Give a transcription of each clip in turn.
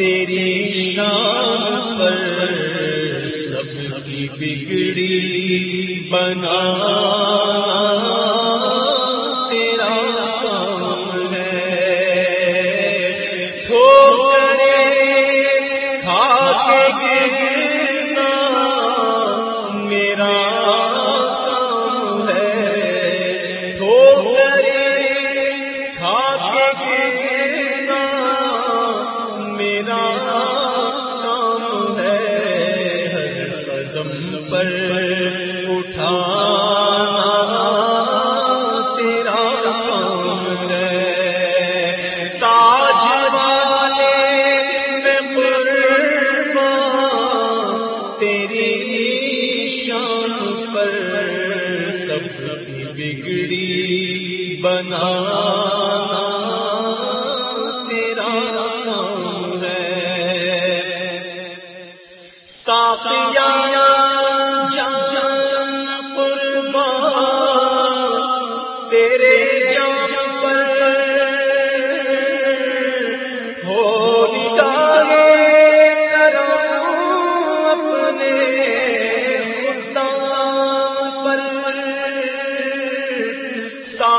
تیری شان پر سب کی بگڑی بنا سب سے بگڑی بنا تیرا نام ہے۔ ساتیا جان پور تیرے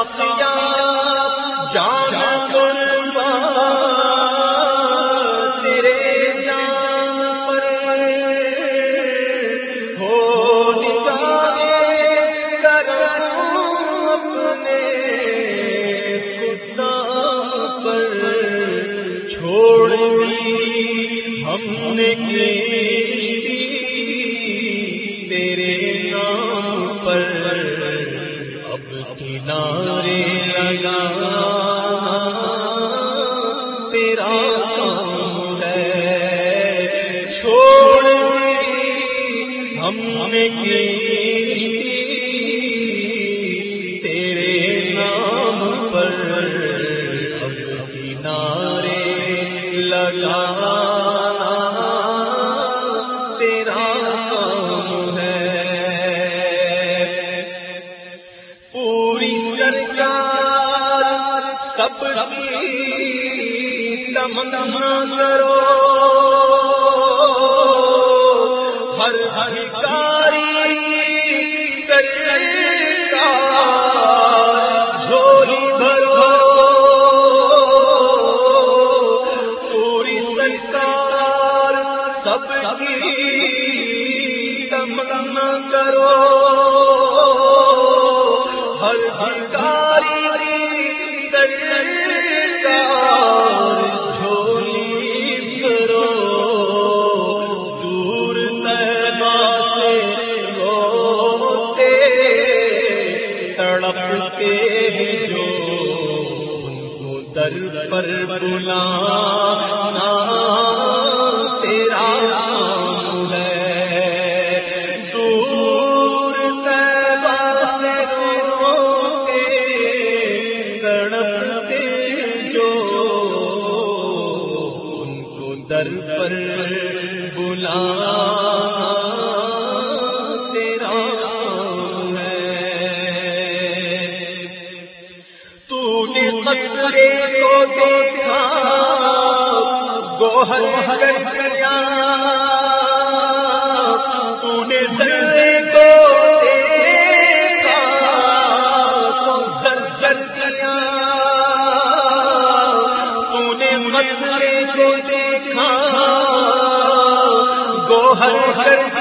سیا جان چھوڑ ہم نے تیرے نام پر اب کنارے لگانا تیرا کام ہے۔ پوری سرکار سب سب کی تمنا کرو۔ ہر ہر کاری کا جھولی بھرو۔ پوری سنسار سب کی تمنا کرو۔ ہر ہر پر بلا تیرا ہے۔ دور سے تڑپتے جو ان کو در پر بلا ہے گوہر کریا تو نے سر سے کو سر سر کیا تو نے کو دیکھا، گوہر کر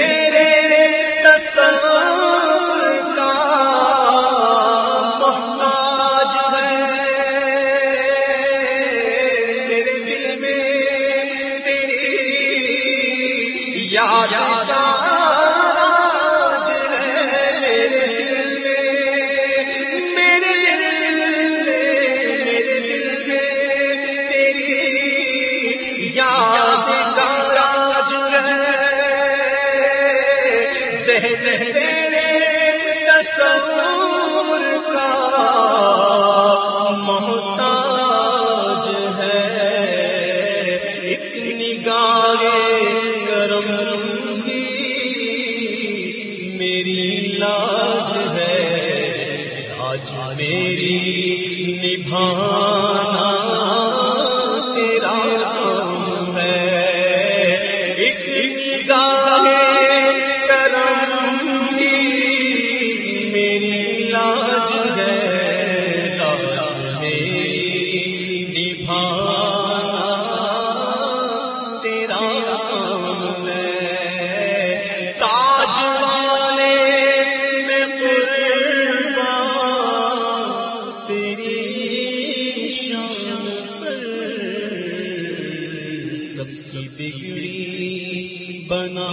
تیرے تصور کا محتاج ہے۔ میرے دل میں تیری یاد تصور کا محتاج ہے۔ ایک نگاہ کرم کی میری لاج ہے۔ آج میری نبھانا تیرا ہے۔ ایک نگاہ سب کی بگڑی بنا۔